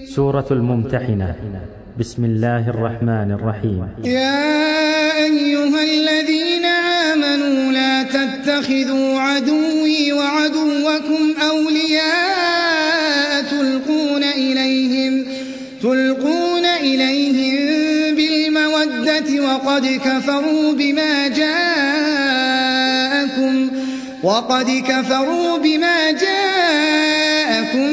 سورة الممتحنة. بسم الله الرحمن الرحيم. يا أيها الذين آمنوا لا تتخذوا عدوي وعدوكم أولياء تلقون إليهم تلقون إليهم بالمودة وقد كفروا بما جاءكم وقد كفروا بما جاءكم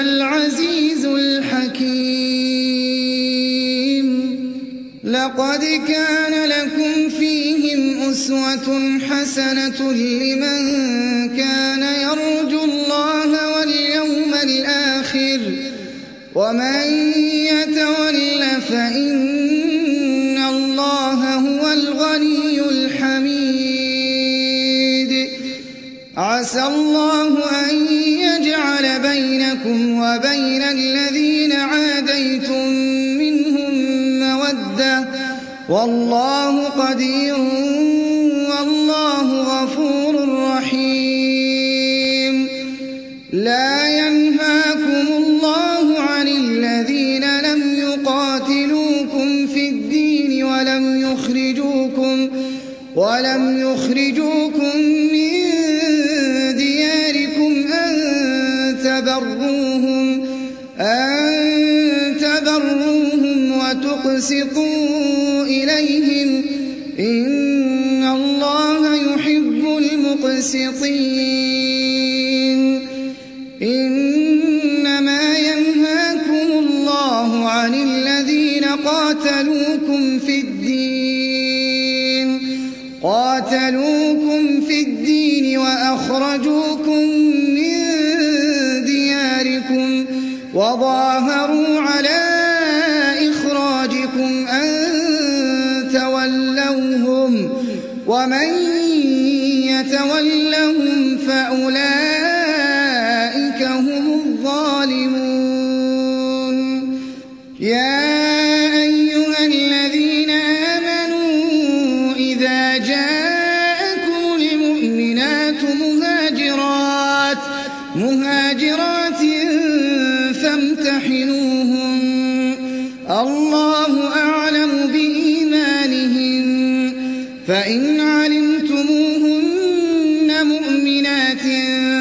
العزيز الحكيم. لقد كان لكم فيهم أسوة حسنة لمن كان يرجو الله واليوم الآخر. ومن والله قدير والله غفور رحيم. لا ينهاكم الله عن الذين لم يقاتلوكم في الدين ولم يخرجوكم ولم يخرجوكم من دياركم أن تبروهم أن تبروهم وتقسطوا إليهم إن الله يحب المقسطين. إنما ينهاكم الله عن الذين قاتلوكم في الدين. قاتلوكم في الدين وأخرجوكم من دياركم وظاهروا ومن يتولهم فأولئك هم الظالمون. يا أيها الذين آمنوا إذا جاءكم المؤمنات مهاجرات مهاجرات فامتحنوهم الله أعلم بإيمانهم فإن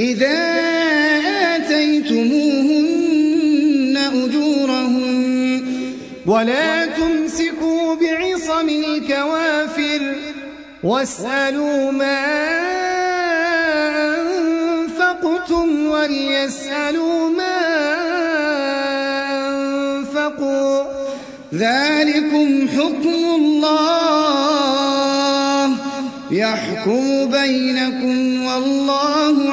إذا آتيتموهن أجورهن ولا تمسكوا بعصم الكوافر واسألوا ما أنفقتم وليسألوا ما أنفقوا ذلكم حكم الله يحكم بينكم والله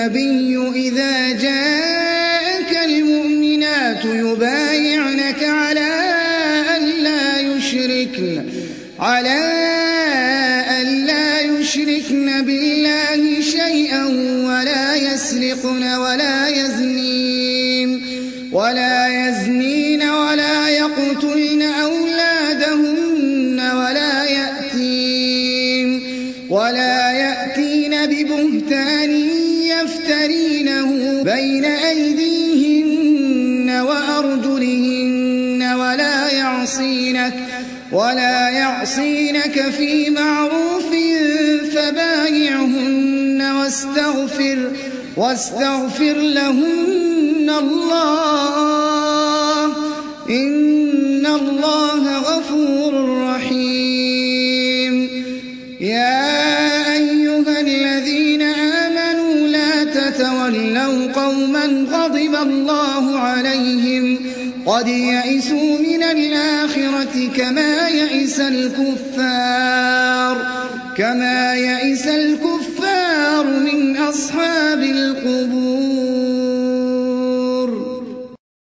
النبي إذا جاءك المؤمنات يبايعنك على أن لا يشركن على أن لا يشركن بالله شيئا ولا يسرقن ولا يزنين ولا يزنين ولا يقتلن أولادهن ولا يأتين ولا يأتين ببهتان بين أيديهن وأرجلهن ولا يعصينك ولا يعصينك في معروف فبايعهن واستغفر واستغفر لهن الله إن الله الله عليهم قد يئسوا من الآخرة كما يئس الكفار كما يئس الكفار من أصحاب القبور.